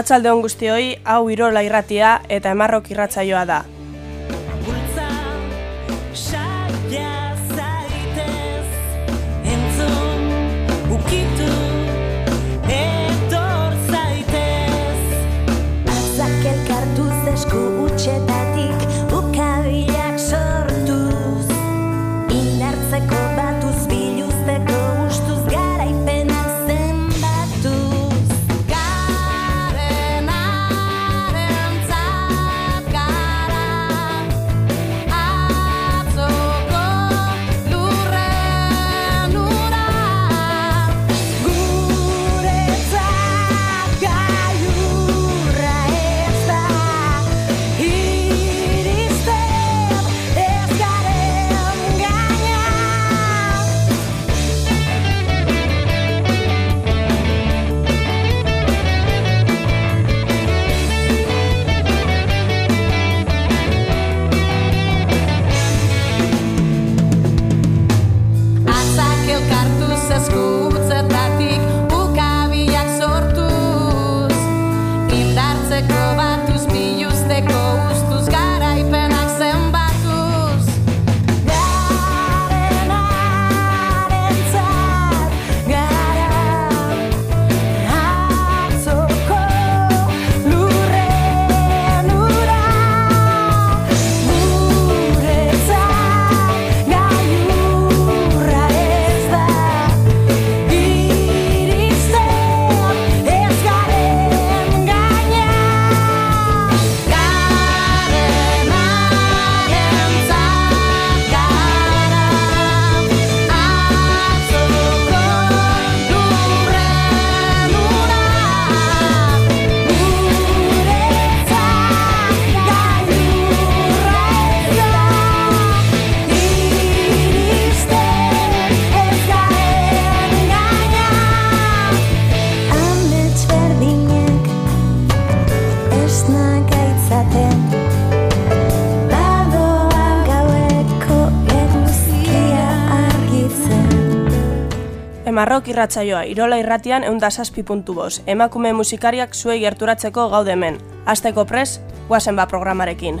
Arratsalde on guztioi, hau Irola irratia eta Emarrok irratsaioa da. Marrok irratzaioa, Irola irratian eunda saspi puntu boz. Emakume musikariak zuei gerturatzeko gaude hemen. Azteko pres, guazen ba programarekin.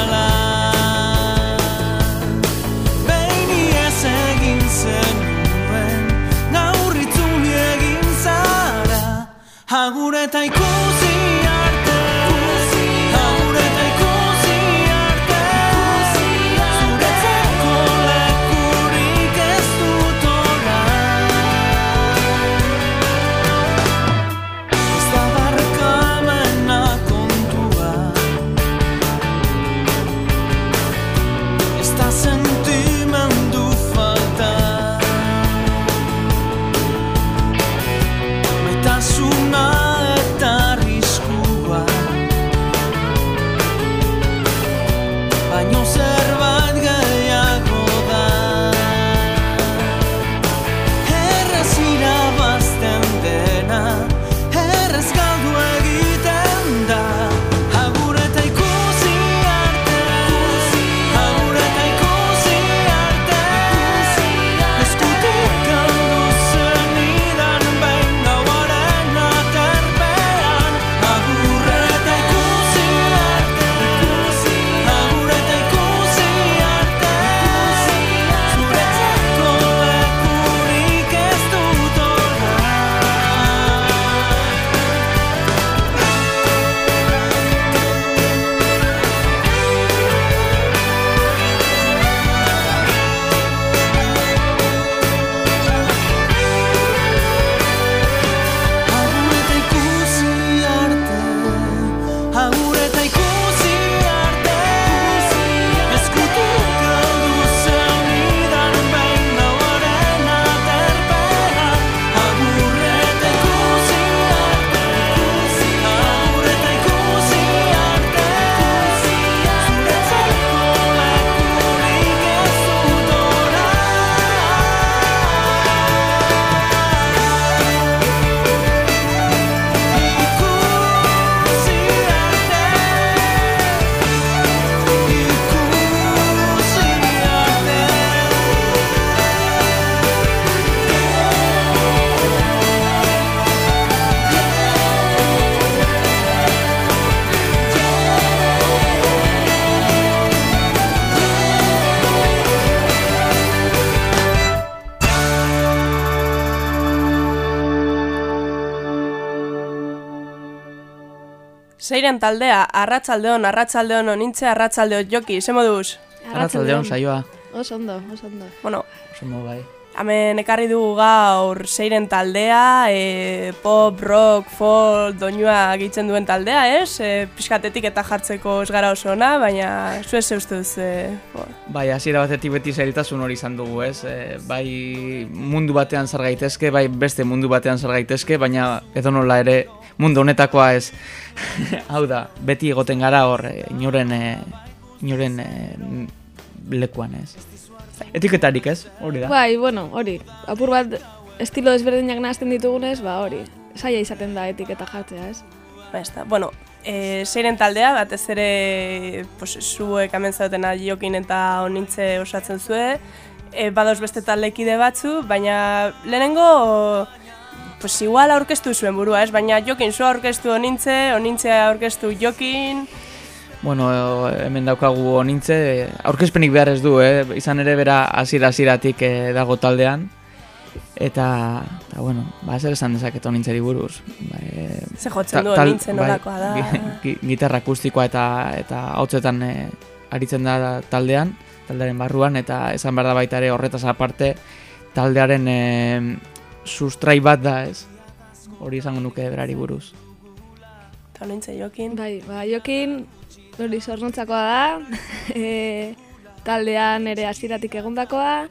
zeiren taldea, arratzaldeon, arratzaldeon onintze, arratzaldeon joki, ze moduz? Arratzaldeon saioa. Oso ondo, oso ondo. Bueno, Oso ondo bai. hemen ekarri dugu gaur zeiren taldea, e, pop, rock, folk, doinua gitzen duen taldea, ez? E, pixkatetik eta jartzeko ez gara oso ona, baina zuez zeustuz, e, bo, Bai, hasiera batetik beti zailtasun hori izan dugu, ez? E, bai mundu batean zar gaitezke, bai beste mundu batean zar gaitezke, baina edonola ere mundu honetakoa ez. Hau da, beti egoten gara hor e, inoren e, inoren e, lekuan, ez? Etiketarik, ez? Hori da. Bai, bueno, hori. Apur bat estilo desberdinak nahazten ditugunez, ba hori. Saia izaten da etiketa jartzea, ez? ba, ez da. Bueno, e, zeiren taldea, batez ere, pues, zuek hemen zautena jokin eta onintze osatzen zue, e, badoz beste taldekide batzu, baina lehenengo, pues igual aurkeztu zuen burua, ez? Baina jokin zu aurkeztu onintze, onintze aurkeztu jokin, Bueno, hemen daukagu onintze, aurkezpenik behar ez du, eh? izan ere bera hasiera hasieratik eh, dago taldean. Eta, eta bueno, ba, zer esan dezaket onintzeri buruz. Ba, e, ze jotzen du onintze nolakoa da. gi- gi- gitarra akustikoa eta eta hotzetan e, aritzen da taldean, taldearen barruan, eta esan behar da baita ere horretaz aparte, taldearen e, sustrai bat da, ez? Hori esango nuke berari buruz. Eta onintze jokin. Bai, ba, jokin, hori zornontzakoa da, e, taldean ere hasieratik egondakoa,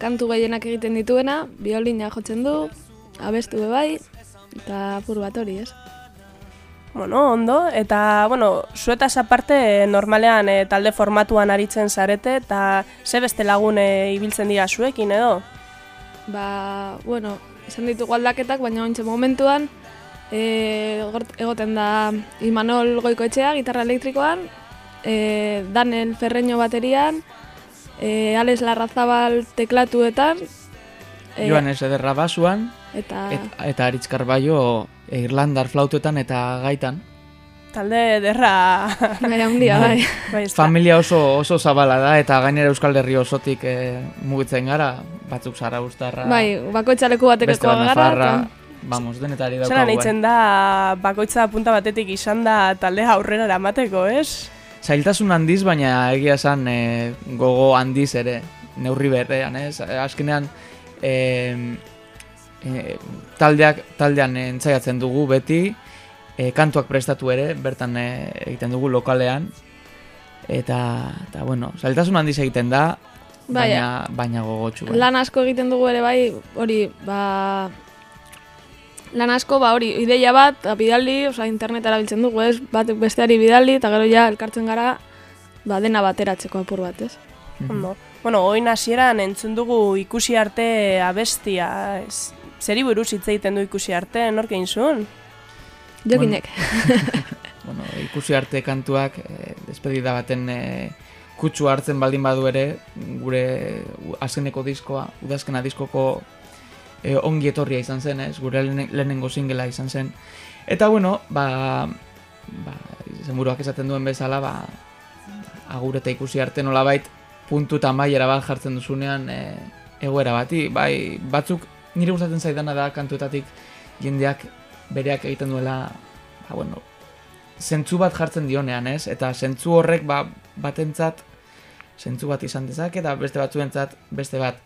kantu gehienak egiten dituena, biolina jotzen du, abestu be bai, eta apur bat hori, ez? Bueno, ondo, eta, bueno, zuetaz aparte normalean e, talde formatuan aritzen zarete, eta ze beste lagun e, ibiltzen dira zuekin edo? Ba, bueno, esan ditugu aldaketak, baina ointxe momentuan, e, egoten da Imanol Goikoetxea, gitarra elektrikoan, e, Daniel Ferreño baterian, e, Alex Larrazabal teklatuetan, e, Joanes ederra basuan, eta et, eta Aritz Carballo Irlandar flautetan eta gaitan. Talde derra... bai handia, bai. bai, da. Familia oso oso zabala da eta gainera Euskal Herri osotik e, mugitzen gara, batzuk zaraustarra, Bai, bakoitzaleku beste batekeko bat gara. eta- vamos, denetari Zara daukagu. nahitzen eh. da bakoitza punta batetik izan da talde aurrera eramateko, ez? Zailtasun handiz, baina egia esan e, gogo handiz ere, neurri berrean, ez? Azkenean, e, e, taldeak, taldean entzaiatzen dugu beti, e, kantuak prestatu ere, bertan e, egiten dugu lokalean, eta, eta bueno, zailtasun handiz egiten da, Bai, baina, baina gogotsu. bai. lan asko egiten dugu ere bai, hori, ba... Lan asko, ba hori, ideia bat, eta bidaldi, osea, internet erabiltzen dugu, ez? Batek besteari bidaldi, eta gero ja, elkartzen gara, ba, dena bateratzeko apur bat, ez? Mhm. Ondo. Bueno, oin hasieran entzun dugu ikusi arte abestia. Ez, zeri buruz hitz egiten du ikusi arte, nork egin zuen? Jokinek. bueno, ikusi arte kantuak e, despedida baten e, kutsu hartzen baldin badu ere gure azkeneko diskoa, udazkena diskoko e, ongi etorria izan zen, ez? Gure lehene- lehenengo singela izan zen. Eta bueno, ba, ba zenburuak esaten duen bezala, ba, agur eta ikusi arte nolabait puntu eta maiera bat jartzen duzunean e, egoera bati. Bai, batzuk nire gustatzen zaidana da kantuetatik jendeak bereak egiten duela, ba, bueno, zentzu bat jartzen dionean, ez? Eta zentzu horrek ba, batentzat zentzu bat izan dezake eta beste batzuentzat beste bat.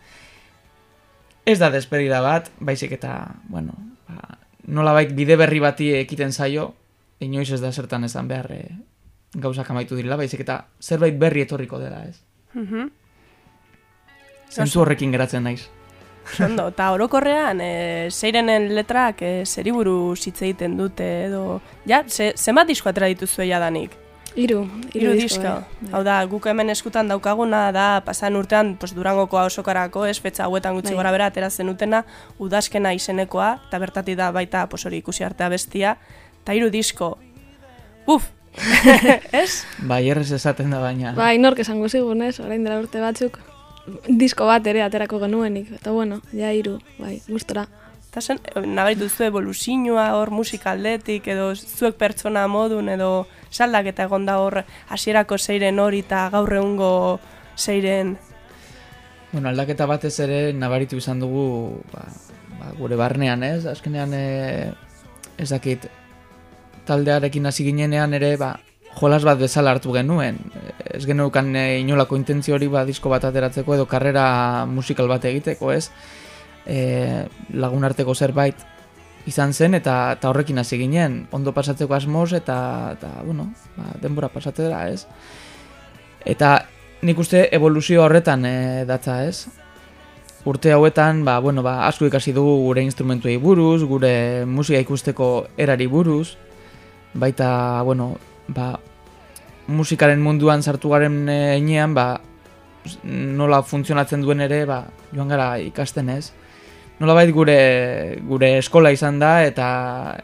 Ez da despedida bat, baizik eta, bueno, ba, nolabait bide berri bati ekiten zaio, inoiz ez da zertan esan behar e, gauzak amaitu direla, baizik eta zerbait berri etorriko dela, ez? Mhm. Zentzu horrekin geratzen naiz. Ondo, eta orokorrean, e, zeirenen letrak e, zeri buruz hitz egiten dute edo... Ja, ze, zenbat disko atera dituzue jadanik? Hiru, Hiru hiru disko. bai. Hau da, guk hemen eskutan daukaguna da pasan urtean pues, Durangoko osokarako, ez fetxa hauetan gutxi Bai. gora bera atera zenutena, udazkena izenekoa, eta bertati da baita pues, hori ikusi artea bestia, eta hiru disko. Uf! ez? Bai, errez esaten da baina. Bai, nork esango zigun, ez? Orain dela urte batzuk, disko bat ere aterako genuenik. Eta bueno, ja hiru, bai, gustora. Eta zen, nabaritu zu evoluzioa hor musika aldetik, edo zuek pertsona modun, edo saldaketa egon da hor hasierako zeiren hori eta gaur egungo zeiren... Bueno, aldaketa batez ere nabaritu izan dugu ba, ba, gure barnean, ez? Azkenean e, ez dakit taldearekin hasi ginenean ere, ba, jolas bat bezala hartu genuen. Ez geneukan e, inolako intentzio hori ba, disko bat ateratzeko edo karrera musikal bat egiteko, ez? E, lagun arteko zerbait izan zen eta, eta horrekin hasi ginen, ondo pasatzeko asmoz eta, eta bueno, ba, denbora pasatzera, ez? Eta nik uste evoluzio horretan e, datza, ez? Urte hauetan, ba, bueno, ba, asko ikasi dugu gure instrumentuei buruz, gure musika ikusteko erari buruz, baita, bueno, ba, musikaren munduan sartu garen einean, ba, nola funtzionatzen duen ere, ba, joan gara ikasten ez. Nola bait gure, gure eskola izan da, eta,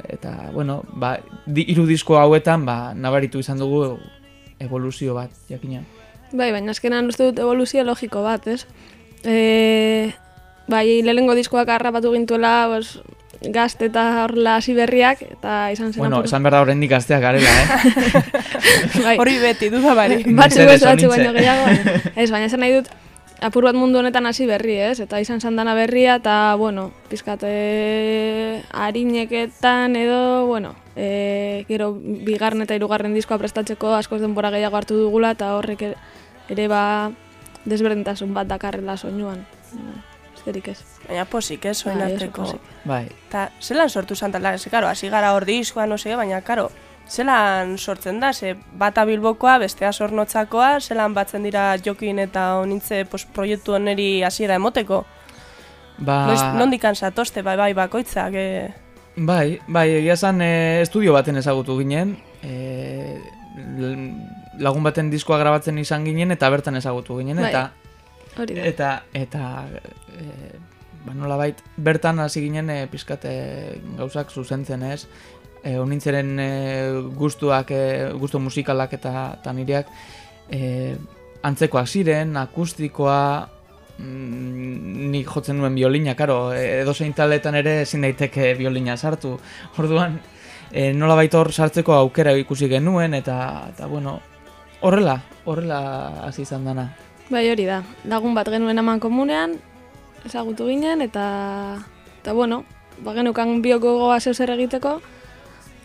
eta bueno, ba, di, iru disko hauetan, ba, nabaritu izan dugu evoluzio bat, jakina. Bai, baina azkenan uste dut evoluzio logiko bat, ez? E, bai, lehenengo diskoak harrapatu gintuela, bos, gazte eta horrela hasi berriak, eta izan zen Bueno, apur- esan behar da horrendik gazteak garela, eh? bai, Hori beti, duda bari. batzu Mesedez, beste batzu onintze. baino gehiago. Ez, baina esan nahi dut, apur bat mundu honetan hasi berri, ez? Eta izan sandana berria, eta, bueno, pizkate harineketan edo, bueno, e, gero bigarren eta hirugarren diskoa prestatzeko askoz denbora gehiago hartu dugula, eta horrek ere, ere ba desberdintasun bat dakarrela soinuan. Besterik ez. Baina posik, ez, Bai, oin oso arteko. bai. Eta zelan sortu zantala, ze, karo, hasi gara hor diskoa, no sé, baina, karo, zelan sortzen da, ze, bata bilbokoa, bestea sornotzakoa, zelan batzen dira jokin eta onintze pos, proiektu oneri hasiera emoteko. Ba, Noiz, nondikan zatozte, bai, bai, bakoitzak, e, Bai, bai, egia esan e, estudio baten ezagutu ginen, e, lagun baten diskoa grabatzen izan ginen eta bertan ezagutu ginen, Bai. eta Hori da. eta eta e, ba, nolabait bertan hasi ginen e, pizkat e, gauzak zuzentzen ez, e, onintzeren e, gustuak, e, gustu musikalak eta, eta nireak e, antzekoak ziren, akustikoa, mm, nik jotzen nuen biolina, karo, edo zein taletan ere ezin daiteke biolina sartu. Orduan, e, nola hor sartzeko aukera ikusi genuen, eta, eta bueno, horrela, horrela hasi izan dana. Bai, hori da. Lagun bat genuen aman komunean, ezagutu ginen, eta, eta bueno, ba, genukan bioko gogoa zeu zer egiteko,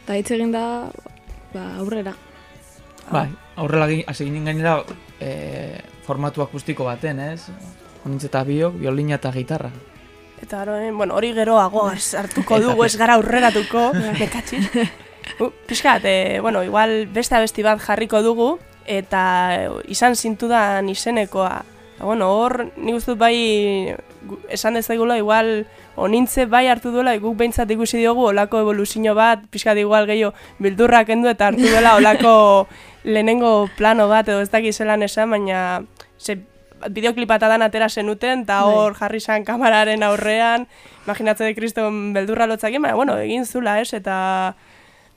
eta hitz egin da, ba, aurrera. Bai, aurrela hasi ginen gainera e, formatu akustiko baten, ez? Honintz eta biok, biolina eta gitarra. eta hori, bueno, hori geroago hartuko dugu, ez gara aurreratuko, nekatxiz. Uh, Piskat, e, bueno, igual beste abesti bat jarriko dugu, eta izan zintudan izenekoa. Eta, bueno, hor, nik uste dut bai, esan dezagula, igual, onintze bai hartu duela, guk behintzat ikusi diogu, olako evoluzio bat, pixkat igual gehiago bildurrak kendu eta hartu duela olako lehenengo plano bat, edo ez dakit zelan esan, baina ze, bideoklipa dan atera zenuten, eta Bai. hor jarri zan kamararen aurrean, imaginatze de kriston beldurra lotzakin, baina, bueno, egin zula, ez, eta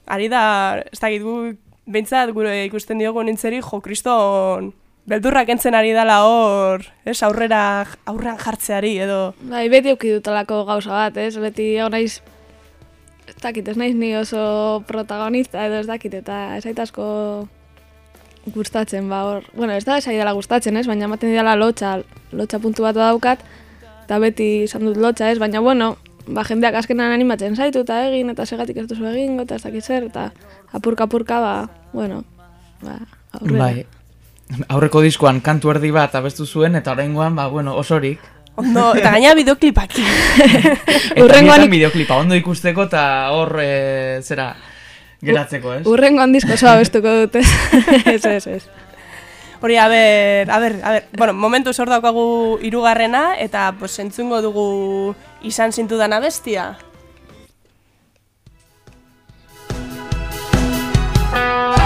ari da, ez dakit gu, behintzat gure ikusten diogu nintzeri, jo, kriston beldurrak entzen ari dela hor, ez, aurrera, aurrean jartzeari, edo, Bai, beti euki dutelako gauza bat, ez? Beti hau naiz, ez dakit, ez naiz ni oso protagonista edo ez dakit, eta ez asko gustatzen, ba, hor, bueno, ez da ez dela gustatzen, ez? Baina ematen didala lotxa, lotxa puntu bat daukat, eta beti izan dut lotxa, ez? Baina, bueno, ba, jendeak azkenan animatzen zaitu, eta egin, eta segatik ez duzu egingo, eta ez dakit zer, eta apurka-apurka, ba, bueno, ba, aurrera. Bai, aurreko diskoan kantu erdi bat abestu zuen, eta oraingoan, ba, bueno, osorik. ondo, eta gaina bideoklipak. Eta ik- bideoklipa ondo ikusteko eta hor e, zera geratzeko, ez? Urrengo handizko zoa bestuko dute. ez, ez, ez. Hori, a ber, a ber, a ber, bueno, momentu zor daukagu irugarrena, eta pues, entzungo dugu izan zintudan abestia. Beste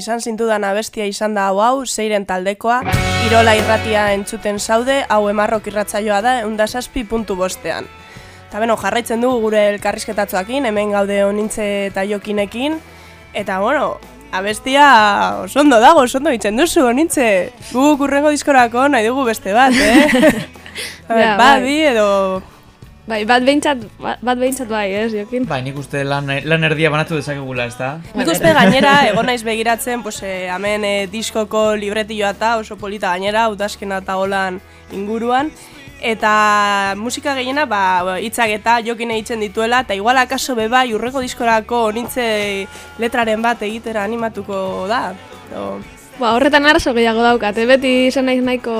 Izan zintudan abestia izan da hau hau, zeiren taldekoa, Irola irratia entzuten zaude, hau emarrok irratzaioa da, eundasazpi puntu bostean. Eta beno, jarraitzen dugu gure elkarrizketatzoakin, hemen gaude onintze eta jokinekin, eta bueno, abestia oso ondo dago, oso ondo itzen duzu, onintze. Gu kurrengo diskorako nahi dugu beste bat, eh? Ja, ba, bai. edo... Bai, bat behintzat, bat, behintzat bai, ez, jokin? Bai, nik uste lan, lan erdia banatu dezakegula, ez da? Nik uste gainera, egon naiz begiratzen, pues, eh, hemen eh, diskoko libretilloa eta oso polita gainera, udazkena eta holan inguruan. Eta musika gehiena, ba, hitzak eta jokin egiten dituela, eta igual akaso beba, urreko diskorako nintze letraren bat egitera animatuko da. O, Ba, horretan arazo gehiago daukat, eh? beti izan naiz nahiko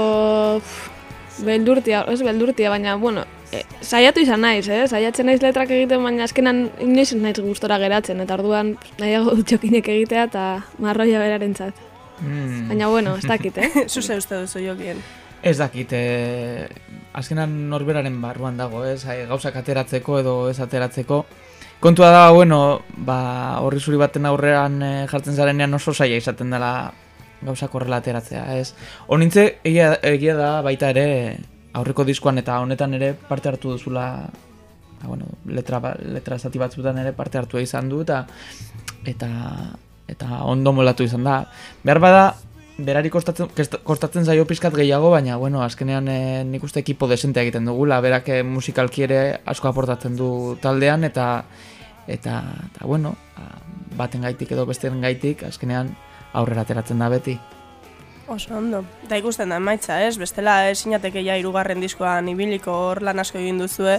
pff, beldurtia, ez beldurtia, baina, bueno, e, saiatu izan naiz, eh? saiatzen naiz letrak egiten, baina azkenan inoiz naiz gustora geratzen, eta orduan nahiago dut jokinek egitea eta marroia berarentzat. Mm. Baina, bueno, ez dakit, eh? zuze uste duzu jokien. Ez dakit, e, azkenan norberaren barruan dago, ez, Ai, gauzak ateratzeko edo ez ateratzeko. Kontua da, bueno, ba, horri zuri baten aurrean e, jartzen zarenean oso saia izaten dela gauzak horrela ateratzea, ez. Honintze, egia, egia da baita ere aurreko diskoan eta honetan ere parte hartu duzula ba, bueno, letra, ba- letra zati batzutan ere parte hartua izan du eta eta eta ondo molatu izan da. Behar bada, berari kostatzen, kostatzen zaio pizkat gehiago, baina, bueno, azkenean e, nik uste ekipo desente egiten dugula, berak eh, musikalki ere asko aportatzen du taldean, eta, eta, eta bueno, ba, baten gaitik edo besteen gaitik, azkenean aurrera ateratzen da beti. Oso ondo. Eta ikusten da emaitza, ez? Bestela ezinateke ja hirugarren diskoan ibiliko hor lan asko egin duzue,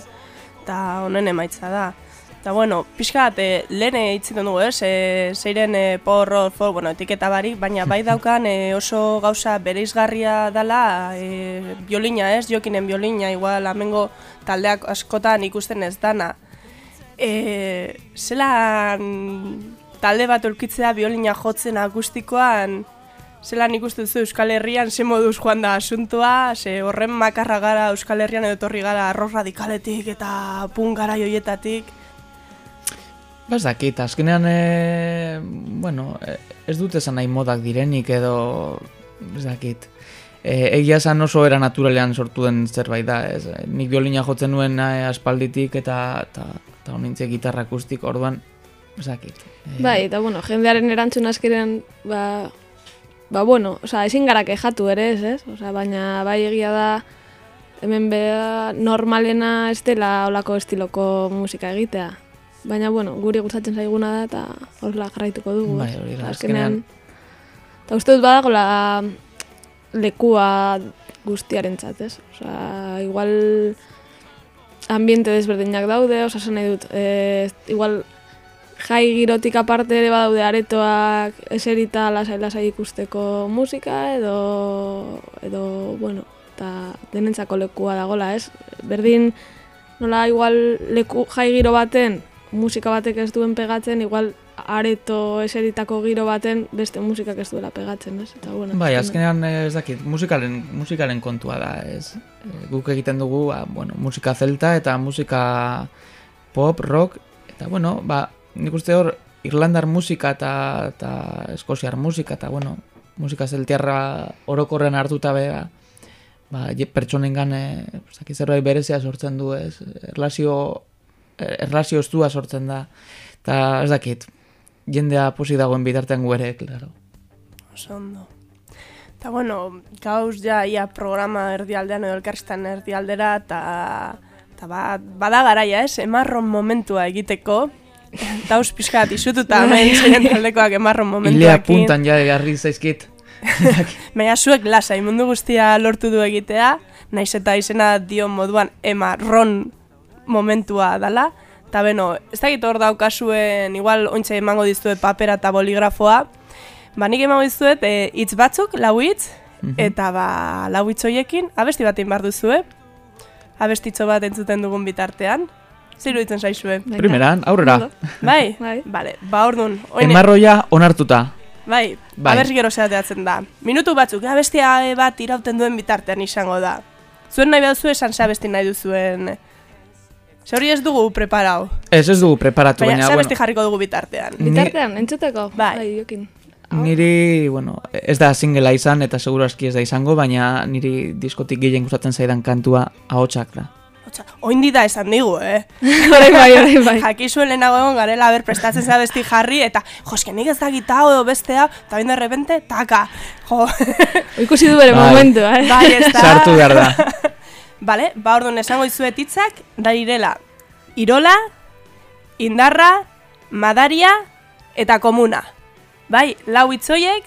eta honen emaitza da. Eta bueno, pixka bat, e, lehen hitziten dugu, ez? E, zeiren e, porro, for, bueno, etiketa barik, baina bai daukan e, oso gauza bereizgarria dela e, biolina, ez? Jokinen biolina, igual amengo taldeak askotan ikusten ez dana. E, zelan talde bat aurkitzea biolina jotzen akustikoan, zelan ikusten duzu Euskal Herrian ze moduz joan da asuntua, ze horren makarra gara Euskal Herrian edo etorri gara arroz radikaletik eta pun gara joietatik. Ba ez dakit, azkenean, e, bueno, e, ez dut esan nahi modak direnik edo, ez dakit. E, egia esan oso era naturalean sortu den zerbait da, ez? Nik biolina jotzen nuen e, aspalditik eta eta, eta honintze gitarra akustik orduan, ez dakit. E, Bai, eta bueno, jendearen erantzun askeren, ba, ba bueno, osea, ezin gara kejatu ere ez, ez? Osea, baina bai egia da, hemen beha normalena ez dela olako estiloko musika egitea. Baina, bueno, guri gustatzen zaiguna da eta horrela jarraituko dugu. Bai, hori da, Azkenean, eta uste dut badagola lekua guztiaren ez? Osa, igual ambiente desberdinak daude, osa nahi dut, e, igual jai girotik aparte ere badaude aretoak eserita lasai-lasai ikusteko musika edo, edo bueno, eta denentzako lekua dagola, ez? Berdin, nola igual leku jai giro baten, musika batek ez duen pegatzen, igual areto eseritako giro baten beste musikak ez duela pegatzen, ez? Eta, bueno, Bai, azkenean eh, ez dakit, musikalen, musikalen kontua da, ez? Eh, Guk egiten dugu, ba, bueno, musika zelta eta musika pop, rock, eta bueno, ba, nik uste hor, Irlandar musika eta, eta Eskoziar musika, eta bueno, musika zeltiarra orokorren hartuta bea, ba, je- pertsonengan, eh, ez dakit zerbait berezia sortzen du, ez? Erlazio, eh, erlazio estua sortzen da, eta ez dakit, jendea posi dagoen bitartean gu ere, claro. Oso ondo. Eta bueno, gauz ja ia programa erdialdean edo elkarstan erdialdera, eta ba, bada garaia ez, emarron momentua egiteko, dauz pixka bat isututa hemen ziren taldekoak emarron Ilea momentuakin. puntan ja garri zaizkit. Baina zuek lasai mundu guztia lortu du egitea, naiz eta izena dio moduan emarron momentua dala. Eta beno, ez dakit hor daukazuen, igual ointxe emango dizue papera eta boligrafoa, ba nik emango dizuet e, hitz batzuk, lau hitz, eta ba lau hitz horiekin abesti bat egin behar duzue. Abestitxo bat entzuten dugun bitartean. Zer iruditzen zaizue? Primeran, aurrera. Bai? Bai. Bale, ba orduan, Emarroia onartuta. bai, Bai. abers gero zehateatzen da. Minutu batzuk, abestia bat irauten duen bitartean izango da. Zuen nahi baduzu esan ze abesti nahi duzuen. Ze hori ez dugu preparau. Ez ez dugu preparatu, Baina, baina, bueno, jarriko dugu bitartean. Ni- Bitartean, entzuteko? Bai. jokin. niri, bueno, ez da singela izan eta seguro aski ez da izango, baina niri diskotik gehien gustatzen zaidan kantua ahotsak da. Otsa, oindi da esan digu, eh? Orain bai, orain bai. Jakizuen lehenago egon garela, ber, prestatzen za besti jarri, eta, jo, eske nik ez dakit hau edo bestea, eta bain de repente, taka. Jo, Ikusi du bere Bai. momentua, eh? bai, ez da. Sartu behar da. Bale, ba orduan esango dizuet hitzak da direla Irola, Indarra, Madaria eta Komuna. Bai, lau hitzoiek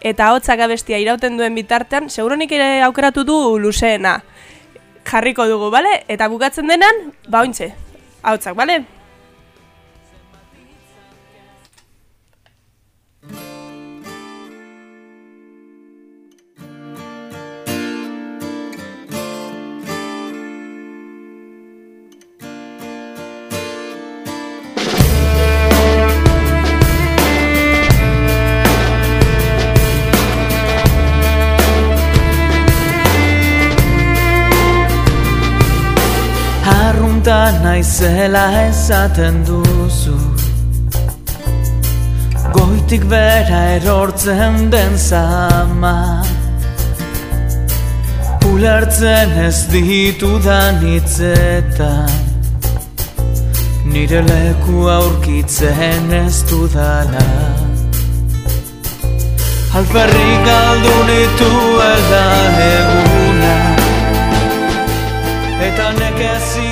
eta hotzak abestia irauten duen bitartean, seguronik ere aukeratu du luzeena. Jarriko dugu, bale? Eta bukatzen denan, ba ointxe, hotzak, bale? Naizela esaten duzu. Goitik bera erortzen den zama. Ulertzen ez ditudan hitzetan. Nire leku aurkitzen ez dudala. Alferrik galdu nituela eguna. Eta nekez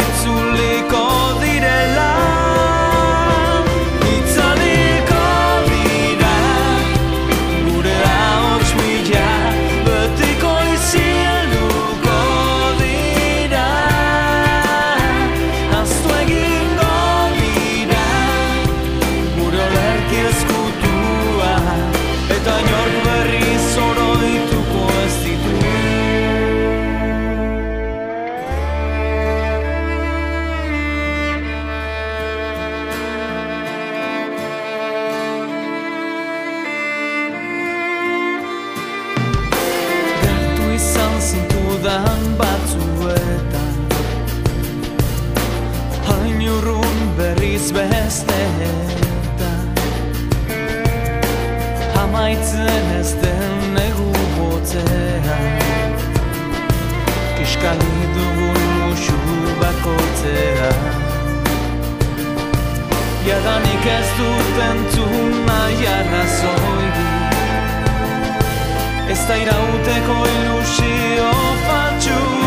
berriz besteetan Amaitzen ez den egu botzean Kiskali dugun musu bakoitzea Jadanik ez dut entzun nahi arrazoirik Ez da irauteko ilusio fatxuri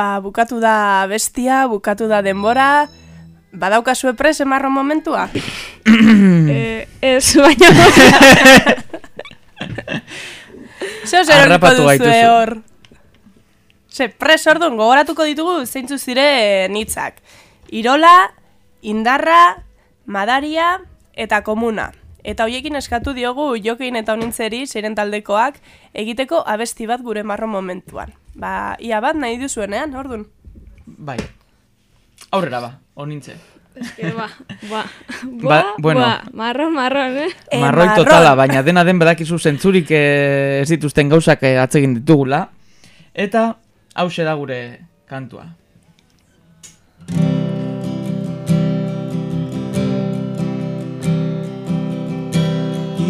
Ba, bukatu da bestia, bukatu da denbora, badaukazue pres emarro momentua? Eh, ez, baina... Zeo zer duzue gaituzu. hor? Ze, pres orduan, gogoratuko ditugu zeintzu zire nitzak. Irola, indarra, madaria eta komuna. Eta hoiekin eskatu diogu jokein eta honintzeri, zeiren taldekoak, egiteko abesti bat gure marro momentuan. Ba, ia bat nahi duzuenean, orduan. Bai. Aurrera ba, onintze. Eske, ba, ba, Ba, ba, bueno. ba, marron, marron, eh? E, Marroi marron. totala, baina dena den badakizu zentzurik eh, ez dituzten gauzak eh, atsegin ditugula. Eta hause da gure kantua.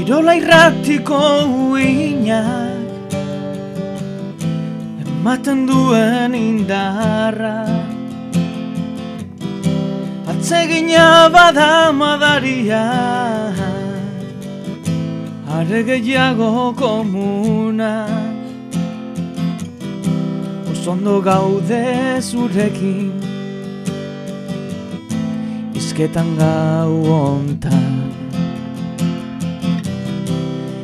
Irola irratiko uinak Ematen duen indarra. Atsegina bada madaria Are gehiago komuna. Osondo gaude zurekin Izketan gau ontan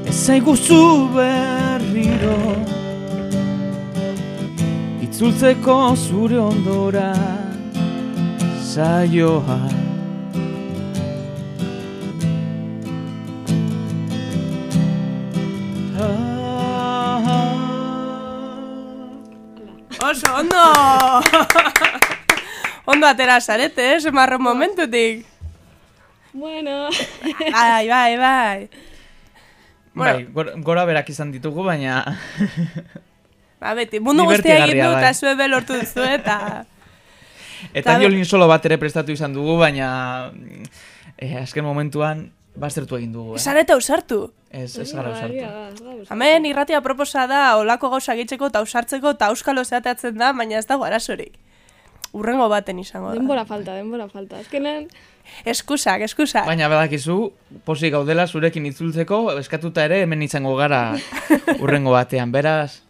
Ez zaiguzu berriro Itzultzeko zure ondora Zaioa Ah, Oso, ondo! ondo atera zarete, eh, marron momentutik. Bueno, Bai, bai, bai. Bueno. Bai, gora, gora berak izan ditugu, baina... Ba, beti, mundu guztia egin du, bai. eta zue belortu duzu, eta... Eta Ta- violin solo bat ere prestatu izan dugu, baina... Eh, azken momentuan, baztertu egin dugu, eh? Zarete ausartu. Ez, ez gara egia usartu. da, Hemen irratia proposa da olako gauza gitzeko eta ausartzeko eta euskalo zeateatzen da, baina ez dago arazorik. Urrengo baten izango da. Denbora falta, denbora falta. Azkenen, Eskusak, eskusak. Baina badakizu, posik gaudela zurekin itzultzeko, eskatuta ere hemen izango gara urrengo batean, beraz,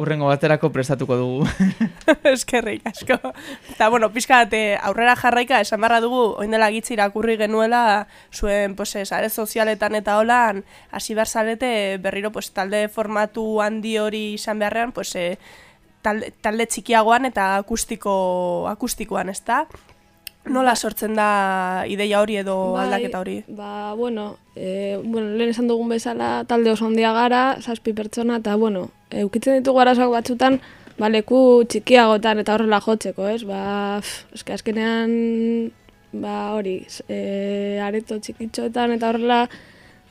urrengo baterako prestatuko dugu. Eskerrik asko. Eta, bueno, pixka eh, aurrera jarraika, esan barra dugu, oin dela gitzi irakurri genuela, zuen, pues, eh, sare sozialetan eta holan, hasi behar zarete, berriro, pues, talde formatu handi hori izan beharrean, pues, eh, talde, talde txikiagoan eta akustiko, akustikoan, ez da? Nola sortzen da ideia hori edo bai, aldaketa hori? Ba, bueno, e, bueno, lehen esan dugun bezala talde oso handia gara, zazpi pertsona, eta, bueno, eukitzen ditugu arazoak batzutan, ba, leku txikiagotan eta horrela jotzeko, ez? Ba, pff, eske azkenean, ba, hori, e, areto txikitxoetan eta horrela,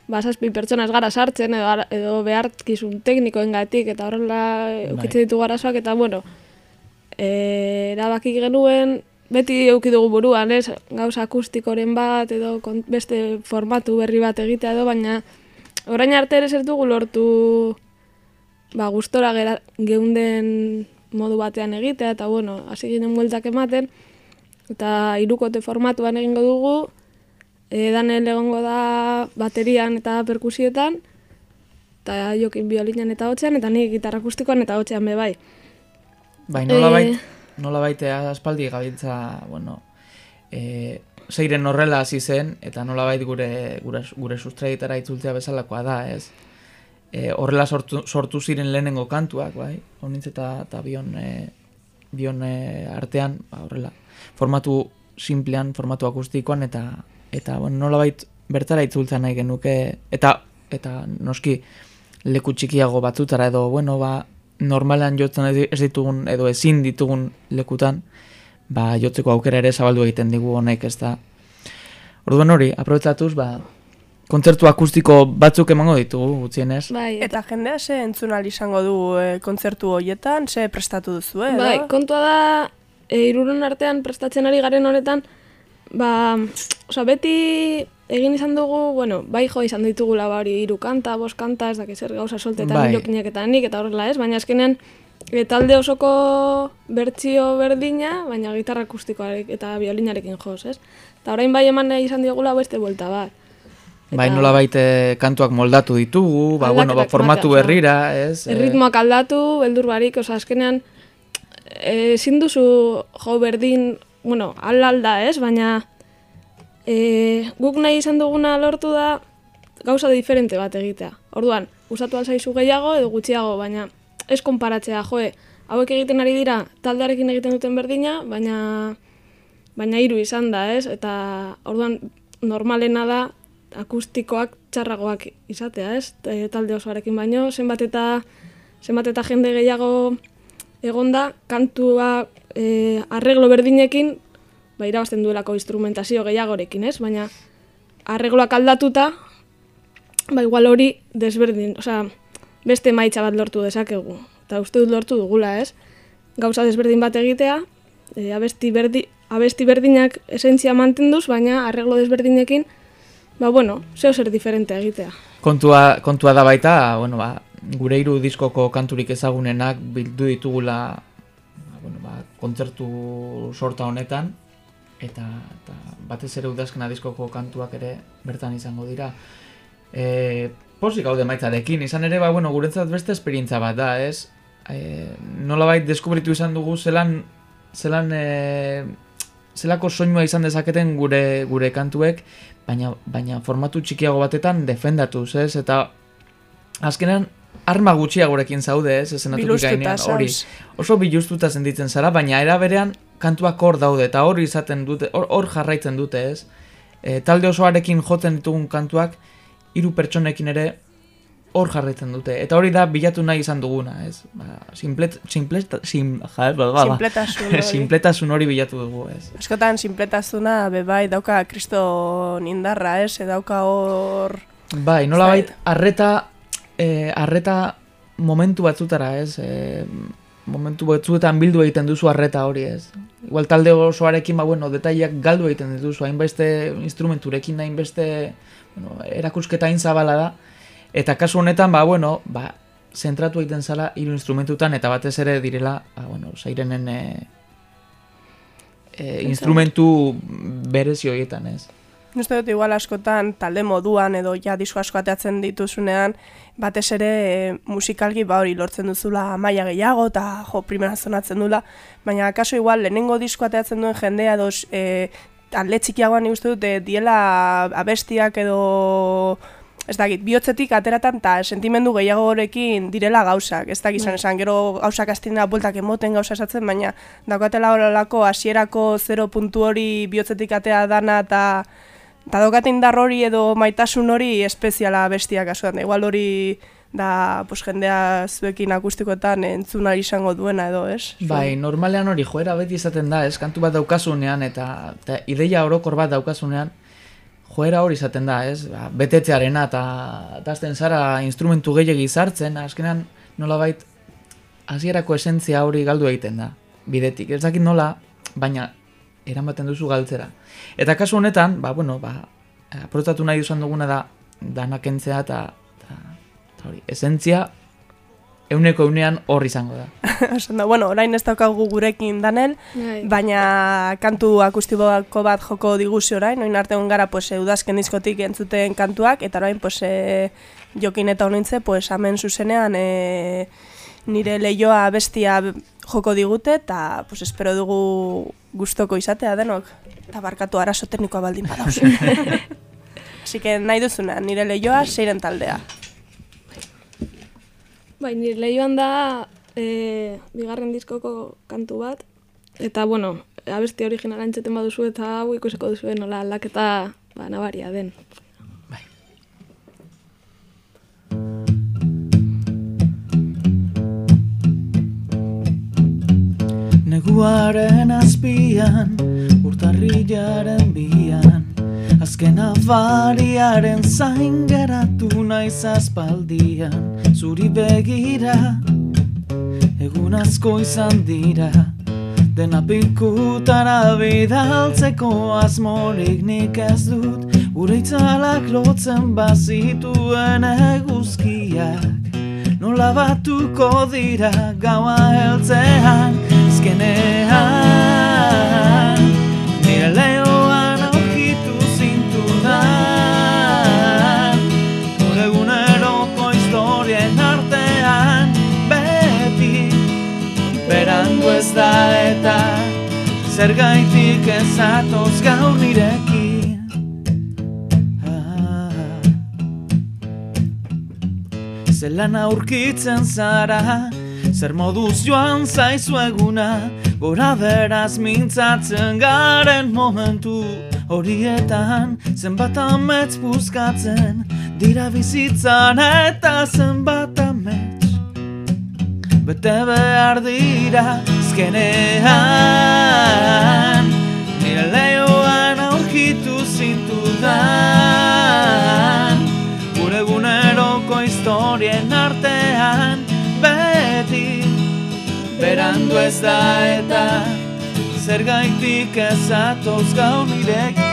ba, zazpi pertsona ez gara sartzen, edo, edo behartkizun teknikoengatik eta horrela eukitzen ditugu arazoak, eta, bueno, e, erabaki genuen, beti euki dugu buruan, ez, gauza akustikoren bat, edo beste formatu berri bat egitea edo, baina orain arte ere ez dugu lortu ba, gustora gera, geunden modu batean egitea, eta bueno, hasi ginen bueltak ematen, eta irukote formatuan egingo dugu, e, Daniel egongo da baterian eta perkusietan, eta jokin biolinan eta hotzean, eta ni gitarra akustikoan eta hotzean be bai. Bai, nola bait, Eh. Nola baitea aspaldi gabiltza, bueno, e, zeiren horrela hasi zen, eta nola bait gure, gure, gure sustraitara itzultzea bezalakoa da, ez? E, horrela sortu, sortu ziren lehenengo kantuak, bai? Honintz eta, eta bion, e, bion e, artean, ba, horrela, formatu simplean, formatu akustikoan, eta, eta bueno, nola bait bertara itzultzea nahi genuke, eta, eta noski leku txikiago batzutara edo, bueno, ba, normalan jotzen ez- ditugun edo ezin ditugun lekutan, ba, jotzeko aukera ere zabaldu egiten digu honek, ez da. Orduan hori, aprobetsatuz, ba, kontzertu akustiko batzuk emango ditugu, gutxienez. Bai, Eta jendea ze entzun izango du e, kontzertu horietan, ze prestatu duzu, eh? Bai, kontua da, e, iruron artean prestatzen ari garen honetan, ba, oza, beti egin izan dugu, bueno, bai jo izan ditugula ba hori hiru kanta, bost kanta, ez dakit zer gauza soltetan Bai. bai. eta nik, eta horrela ez, baina azkenean e, talde osoko bertsio berdina, baina gitarra akustikoarek eta biolinarekin joz, ez? Eta orain bai eman izan diogula beste buelta bat. Bai, nola baite kantuak moldatu ditugu, ba, bueno, ba, formatu berrira, ez? Eh, Erritmoak aldatu, beldur barik, oza, azkenean ezin duzu jo berdin, bueno, alda ez, baina e, guk nahi izan duguna lortu da gauza diferente bat egitea. Orduan, usatu alzaizu gehiago edo gutxiago, baina ez konparatzea, joe, hauek egiten ari dira taldearekin egiten duten berdina, baina baina hiru izan da, ez? Eta orduan normalena da akustikoak txarragoak izatea, ez? E, talde osoarekin baino, zenbat eta zenbat eta jende gehiago egonda, kantua e, arreglo berdinekin, ba, irabazten duelako instrumentazio gehiagorekin, ez? Baina arregloak aldatuta, ba, igual hori desberdin, osea, beste maitza bat lortu dezakegu. Eta uste dut lortu dugula, ez? Gauza desberdin bat egitea, e, abesti, berdi, abesti berdinak esentzia mantenduz, baina arreglo desberdinekin, ba, bueno, zeo zer diferente egitea. Kontua, kontua da baita, bueno, ba, gure hiru diskoko kanturik ezagunenak bildu ditugula ba, bueno, ba, kontzertu sorta honetan, eta, eta batez ere udazkena diskoko kantuak ere bertan izango dira. E, posik gaude maitzarekin, izan ere, ba, bueno, guretzat beste esperientza bat da, ez? E, nolabait deskubritu izan dugu zelan, zelan e, zelako soinua izan dezaketen gure gure kantuek, baina, baina formatu txikiago batetan defendatuz, ez? Eta azkenean arma gutxiagorekin zaude, ez? Bilustuta, gainean, hori. Oso bilustuta sentitzen zara, baina era berean kantuak hor daude, eta hor izaten dute, hor, jarraitzen dute, ez? E, talde osoarekin jotzen ditugun kantuak, hiru pertsonekin ere hor jarraitzen dute. Eta hori da bilatu nahi izan duguna, ez? Ba, simplet, simplet, sim, ja, ba, ba, ba. Sinpletasun hori. Sinpletasun hori bilatu dugu, ez? Askotan sinpletasuna be bai dauka kriston indarra, ez? E, dauka hor... Bai, nola bait, arreta, eh, arreta momentu batzutara, ez? Eh, momentu batzuetan bildu egiten duzu arreta hori, ez? Igual talde osoarekin, ba, bueno, detaileak galdu egiten dituzu, hainbeste instrumenturekin, hainbeste, bueno, erakusketa hain zabala da, eta kasu honetan, ba, bueno, ba, zentratu egiten zala hiru instrumentutan, eta batez ere direla, ba, bueno, zairenen e, e, instrumentu berezi horietan, ez? Uste dut igual askotan talde moduan edo ja disko asko ateatzen dituzunean batez ere e, musikalgi ba hori lortzen duzula maila gehiago eta jo primera zonatzen dula, baina kaso igual lehenengo disko ateatzen duen jendea edo e, talde txikiagoan uste dut e, diela abestiak edo ez dakit, bihotzetik ateratan eta sentimendu gehiagorekin direla gauzak. Ez dakit, izan esan, gero gauzak astinera bueltak emoten gauza esatzen, baina daukatela horrelako hasierako zero puntu hori bihotzetik atea dana eta eta daukate indar hori edo maitasun hori espeziala bestiak askotan. Igual hori da pues, jendea zuekin akustikoetan entzun ahal izango duena edo, ez? Bai, normalean hori joera beti izaten da, ez? Kantu bat daukasunean eta, eta ideia orokor bat daukasunean, joera hori izaten da, ez? Ba, betetzearena eta tazten zara instrumentu gehiagi sartzen, azkenean nolabait hasierako esentzia hori galdu egiten da, bidetik. Ez dakit nola, baina eramaten duzu galtzera. Eta kasu honetan, ba, bueno, ba, aprotatu nahi izan duguna da, danak entzea eta, eta, eta hori, esentzia euneko eunean hor izango da. Esan da, bueno, orain ez daukagu gurekin danel, Bai. baina kantu akustiboko bat joko diguzi orain, oin arte gara pues, e, udazken diskotik entzuten kantuak, eta orain pues, e, jokin eta honintze, pues, hemen zuzenean e, nire leioa bestia joko digute, eta pues, espero dugu gustoko izatea denok, eta barkatu arazo teknikoa baldin badauz. Así que nahi duzuna, nire leioa seiren taldea. Bai, nire lehioan da e, bigarren diskoko kantu bat. Eta, bueno, abesti originala entzeten baduzu eta hau ikusiko duzu nola aldaketa ba, nabaria den. Neguaren azpian, urtarrilaren bian. Azken afariaren zain geratu naiz aspaldian. Zuri begira, egun asko izan dira. Dena pikutara bidaltzeko asmorik nik ez dut. Gure itzalak lotzen bazituen eguzkiak. Nola batuko dira gaua heltzean Azkenean Nire lehoan aurkitu zintudan. Gure eguneroko historien artean Beti Berandu ez da Zergaitik ezatoz gaur nirekin. Ah. Zelan aurkitzen zara Zer moduz joan zaizu eguna Gora beraz mintzatzen garen momentu Horietan. Zenbat amets buskatzen Dira bizitzan eta zenbat amets Bete behar dira azkenean. Nire aurkitu zintudan Gure eguneroko historien berandu ez da eta Zergaitik ezatoz gau nirek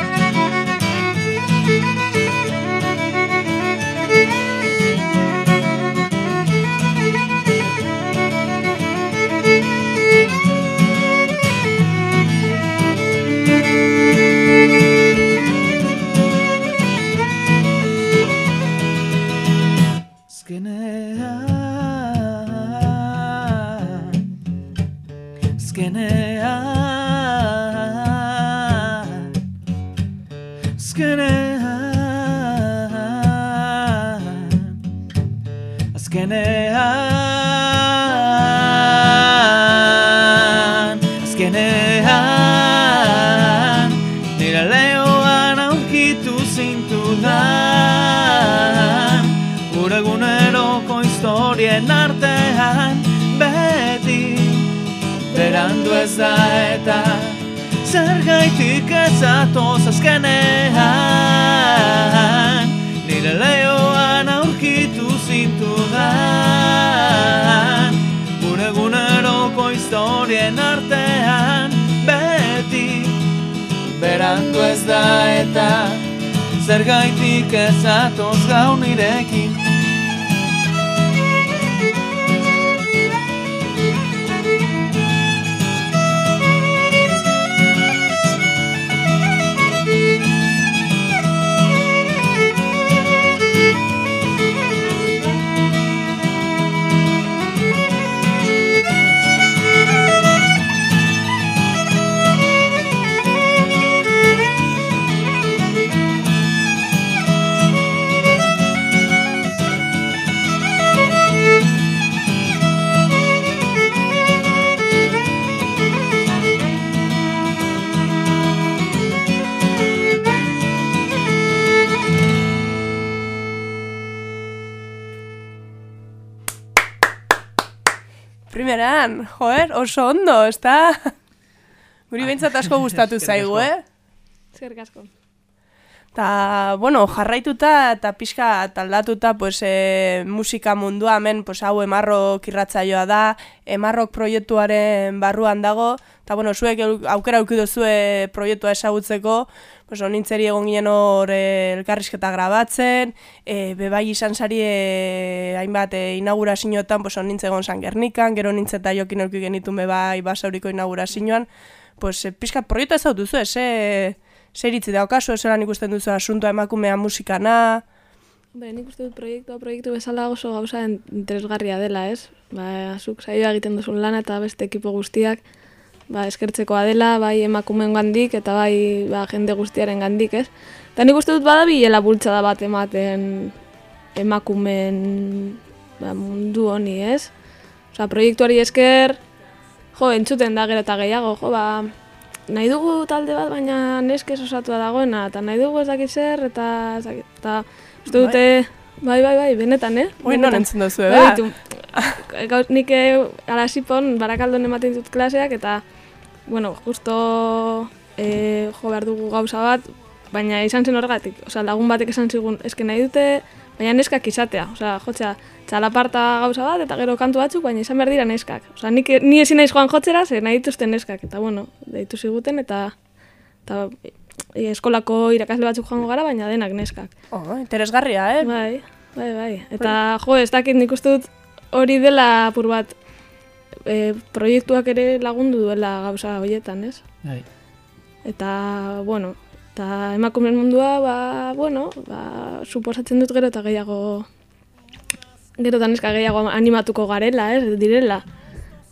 Azkenean Azkenean Azkenean Nire lehioan aurkitu zintudan. Gure eguneroko historien artean Beti berandu ez da eta Zergaitik ezatoz azkenean. Nire lehioan aurkitu zintudan. Gure eguneroko historien artean Beti berandu ez da eta Zergaitik ezatoz gau nirekin Primeran, joer, oso ondo, ezta? Guri behintzat asko gustatu zaigu, eh? Eskerrik asko. Ta, bueno, jarraituta eta pixka taldatuta, pues, e, musika mundua hemen, pues, hau emarrok irratzaioa da, emarrok proiektuaren barruan dago, eta, bueno, zuek aukera eukidozue proiektua esagutzeko, pues, onintzeri egon ginen hor e, elkarrizketa grabatzen, e, bebai izan zari e, hainbat e, inaugurazioetan, pues, onintze egon San Gernikan, gero nintze eta jokin euki genitun bebai basauriko inaugurazioan, pues, e, pixka proiektua ezagutuzu, ze, ze iritzi daukazu, zelan ikusten duzu asuntoa emakumea musikana, Be, nik uste dut proiektua proiektu bezala oso gauza interesgarria dela, ez? Ba, zuk saioa egiten duzun lana eta beste ekipo guztiak ba, eskertzekoa dela, bai emakumeen gandik eta bai ba, jende guztiaren gandik, ez? Eta nik uste dut badabilela bultzada bat ematen emakumeen ba, mundu honi, ez? Osa, proiektuari esker, jo, entzuten da gero eta gehiago, jo, ba, nahi dugu talde bat, baina neskez osatua dagoena, eta nahi dugu ez dakit zer, eta, ez dakit, eta uste dute, bai, bai, bai, benetan, eh? Hoi non Benetan. entzun duzu, Bai, ba? ditu, gau, nik eh, alasipon barakaldon ematen dut klaseak eta, bueno, justo eh, jo behar dugu gauza bat, baina izan zen horregatik. Osea, lagun batek esan zigun, eske nahi dute, baina neskak izatea. Osea, jotzea, txalaparta gauza bat eta gero kantu batzuk, baina izan behar dira neskak. Osea, nik, ni ezin naiz joan jotzera, ze nahi dituzten neskak. Eta, bueno, deitu ziguten eta, eta e, eskolako irakasle batzuk joango gara, baina denak neskak. Oh, interesgarria, eh? Bai, bai, bai. Eta jo, ez dakit nik uste dut hori dela apur bat e, proiektuak ere lagundu duela gauza horietan, ez? Bai. Eta, bueno, eta emakumeen mundua, ba, bueno, ba, suposatzen dut gero eta gehiago, gero eta neska gehiago animatuko garela, ez, direla.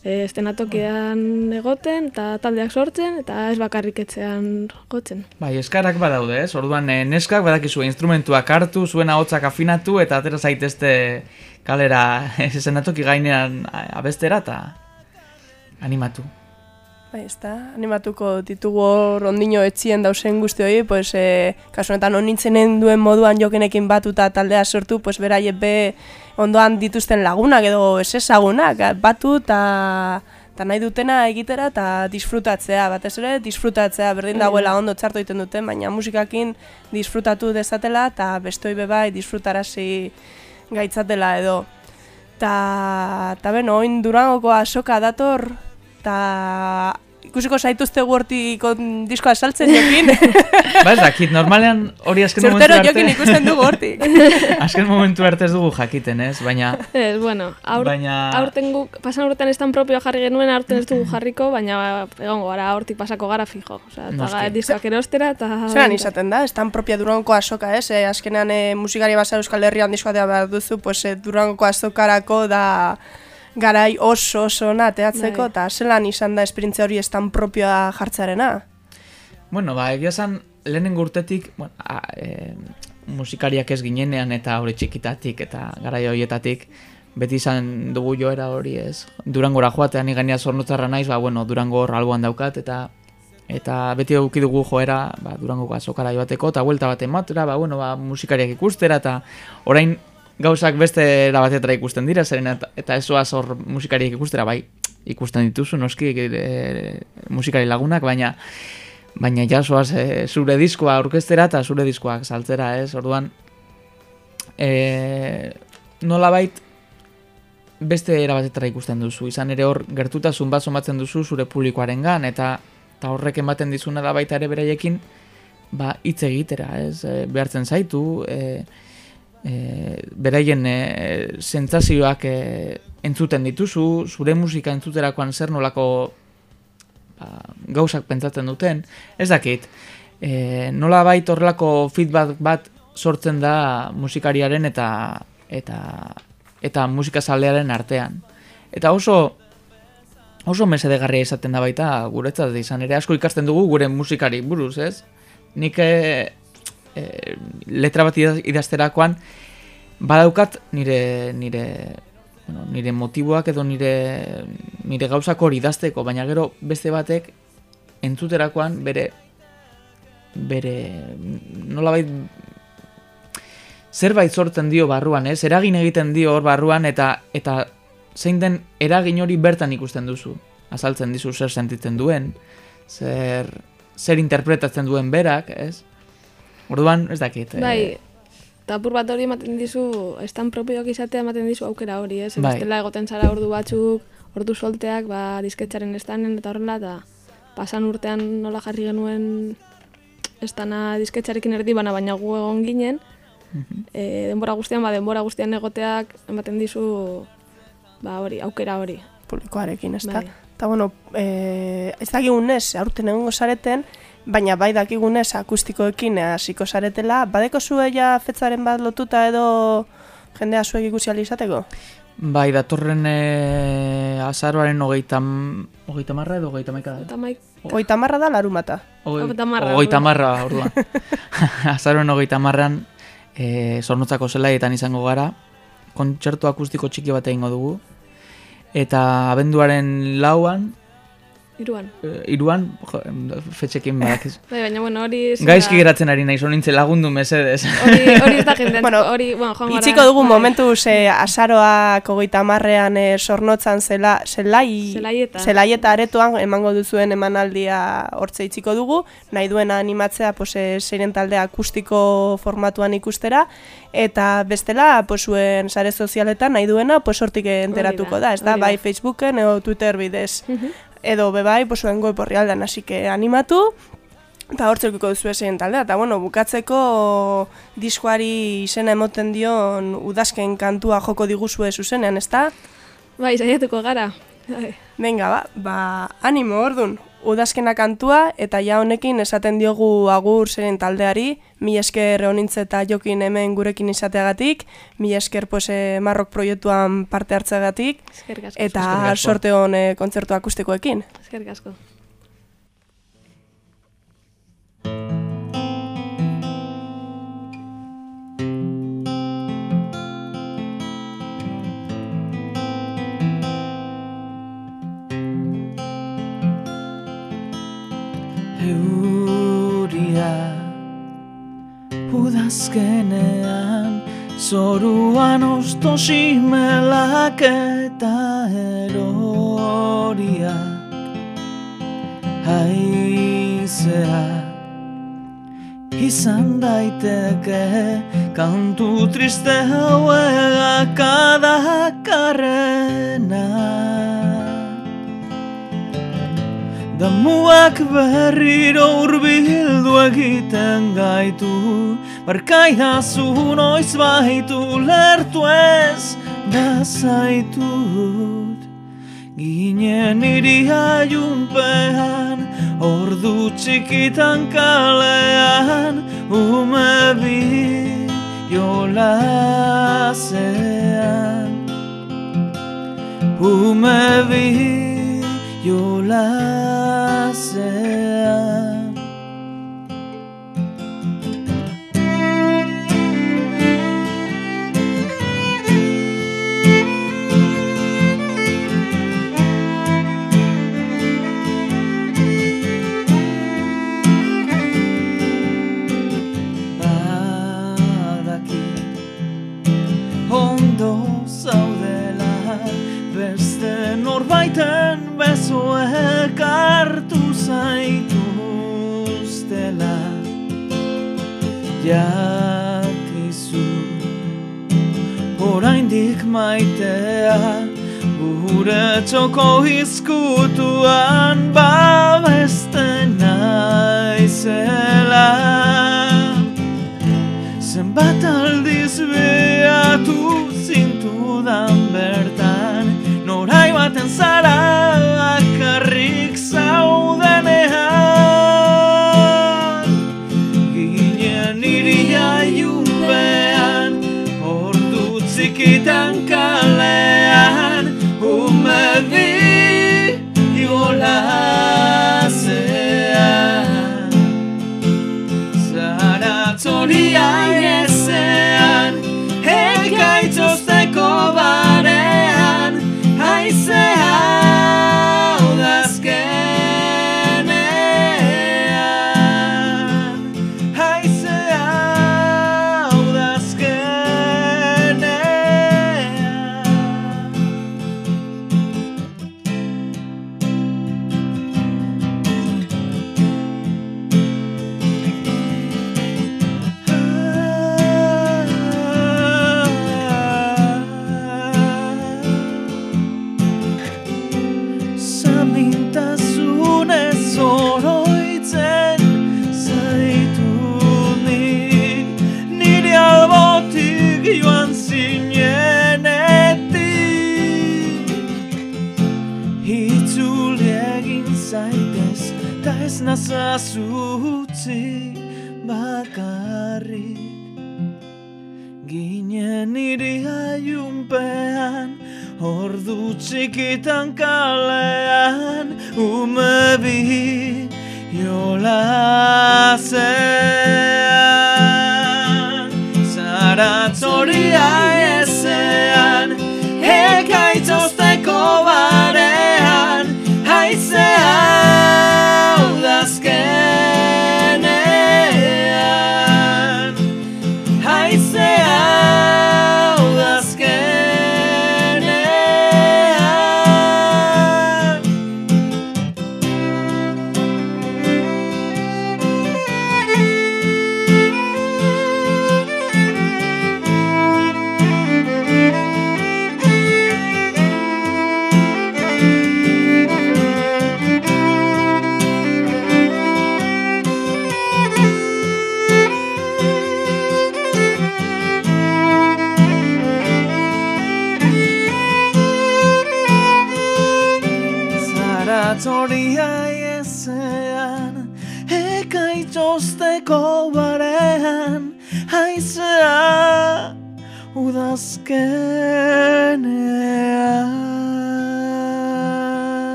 e, estenatokian egoten, eta taldeak sortzen, eta ez bakarrik etxean gotzen. Bai, eskarak badaude, ez? Orduan, eh, neskak badakizu instrumentuak hartu, zuen ahotsak afinatu, eta atera zaitezte kalera esenatoki gainean abestera, eta animatu. Bai, ez da, animatuko ditugu hor ondino etxien dausen guzti hori, pues, e, kasu honetan onintzenen duen moduan jokenekin batuta taldea sortu, pues, beraiek be ondoan dituzten lagunak edo ez ezagunak, batu eta eta nahi dutena egitera eta disfrutatzea, batez ere disfrutatzea, berdin dagoela ondo txarto egiten duten, baina musikakin disfrutatu dezatela eta bestoi bebai disfrutarazi gaitzatela edo. Ta, ta beno, oin durangoko asoka dator, ta ikusiko zaituzte hortik diskoa saltzen jokin. ba, ez dakit, normalean hori azken momentu Zertero arte... jokin ikusten dugu hortik. azken momentu arte ez dugu jakiten, ez? Baina, Ez, bueno, aur, Baina- aurten guk, pasan urtean estan propioa jarri genuen, aurten ez dugu jarriko, baina egongo gara, hortik pasako gara fijo. Osea, eta diskoak erostera, eta... Zeran izaten da, estan propia Durangoko azoka, ez? E, azkenean e, musikari basa Euskal Herrian diskoa behar duzu, pues, e, Durangoko azokarako da garai oso oso ona ateatzeko, Bai. eta zelan izan da esperientzia hori estan propioa jartzearena. bueno, ba, egia esan, lehenengo urtetik, bueno, a, e, musikariak ez ginenean eta hori txikitatik eta garai horietatik, beti izan dugu joera hori ez. Durangora joatean igania zornotzarra naiz, ba, bueno, Durango hor alboan daukat, eta eta beti eduki dugu joera ba, Durangoko azokara joateko, eta huelta bat ematera, ba, bueno, ba, musikariak ikustera, eta orain gauzak beste era batetara ikusten dira, zeren eta, eta ez zoaz hor musikariak ikustera, bai, ikusten dituzu, noski, e, musikari lagunak, baina baina ja zoaz e, zure diskoa orkestera eta zure diskoak saltzera, ez? Orduan, e, nolabait beste erabatetara ikusten duzu. Izan ere hor gertutasun bat somatzen duzu zure publikoarengan eta eta horrek ematen dizuna da baita ere beraiekin ba hitz egitera, ez? E, behartzen zaitu, e, e, beraien e, sentsazioak e, entzuten dituzu, zure musika entzuterakoan zer nolako ba, gauzak pentsatzen duten, ez dakit, e, nola bait horrelako feedback bat sortzen da musikariaren eta eta eta musikazalearen artean. Eta oso oso mesedegarria izaten da baita guretzat izan ere asko ikasten dugu gure musikari buruz, ez? Nik e, e, letra bat idaz- idazterakoan badaukat nire nire bueno, nire motiboak edo nire nire gauzak hori idazteko, baina gero beste batek entzuterakoan bere bere nolabait zerbait sortzen dio barruan, ez? Eragin egiten dio hor barruan eta eta zein den eragin hori bertan ikusten duzu. Azaltzen dizu zer sentitzen duen, zer zer interpretatzen duen berak, ez? Orduan, ez dakit. eh, Bai, eta apur bat hori ematen dizu, estan propioak izatea ematen dizu aukera hori, ez? Bai. Bestela egoten zara ordu batzuk, ordu solteak, ba, disketxaren estanen eta horrela, eta pasan urtean nola jarri genuen estana disketxarekin erdi bana, baina gu egon ginen, e, denbora guztian, ba, denbora guztian egoteak ematen dizu, ba, hori, aukera hori. publikoarekin, ez da? Bai. Eta, bueno, e, ez dakigunez, aurten egongo zareten, baina bai dakigunez akustikoekin hasiko zaretela, badeko zue ja fetzaren bat lotuta edo jendea zuek ikusi ahal izateko? Bai, datorren e, azaroaren hogeita, hogeita marra edo hogeita maika da? Oita marra da larumata. Hogei- Hogeita marra, Hogeita orduan. marra, orduan. Azaroen hogeita marran, e, zornotzako zelaietan izango gara, kontzertu akustiko txiki bat egingo dugu, eta abenduaren lauan, iruan. e, iruan, jo, fetxekin badakiz. Bai, baina, bueno, hori... zera- Gaizki geratzen ari naiz, nintzen lagundu mesedez. Hori, hori ez da jende, Bueno, hori, bueno, joan gara- Itziko dugu bai. momentu ze azaroak hogeita marrean e, sornotzan zela, zelai, Zelaieta. zelaieta aretoan emango duzuen emanaldia hortze itziko dugu, nahi duena animatzea pues, e, zeiren talde akustiko formatuan ikustera, eta bestela pues, zuen sare sozialetan nahi duena pues, hortik enteratuko da, ez da, bai Facebooken edo Twitter bidez, Mhm. Edo bebai pues, zuen web orrialdan, hasi que animatu, Eta hortzeko duzu ezein taldea, eta bueno, bukatzeko diskoari izena emoten dion udazken kantua joko diguzue zuzenean, ezta? Bai, saiatuko gara. Bai. Venga, ba, ba, animo, ordun. Udazkena kantua eta ja honekin esaten diogu agur zeren taldeari, mi esker honintze eta jokin hemen gurekin izateagatik, mi esker pues, eh, marrok proiektuan parte hartzeagatik, eta sorte hon eh, kontzertu akustikoekin. Eskerrik asko. Udazkenean Zoruan ostosimelak eta eroriak Haizea. Izan daiteke kantu triste hauek adakarrena. Damuak berriro urbildu egiten gaitu Barkaidazu noiz baitu lertu ez bazaitut Ginen iria junpean Ordu txikitan kalean Ume bi jolasean Ume bi jolasean norbaiten besoek hartu zaituztela jakizu oraindik maitea gure txoko izkutuan babesten naizela. Zenbat aldiz behatu zintudan bertan Norai baten zara akarrik zaudenean Ginen iria junbean Ordu txikitan kalean zaitez Ta ez nazazutzi bakarrik. Ginen iria junpean Ordu txikitan kalean Ume bi jolasean Zaratzoria Haizea udazkenean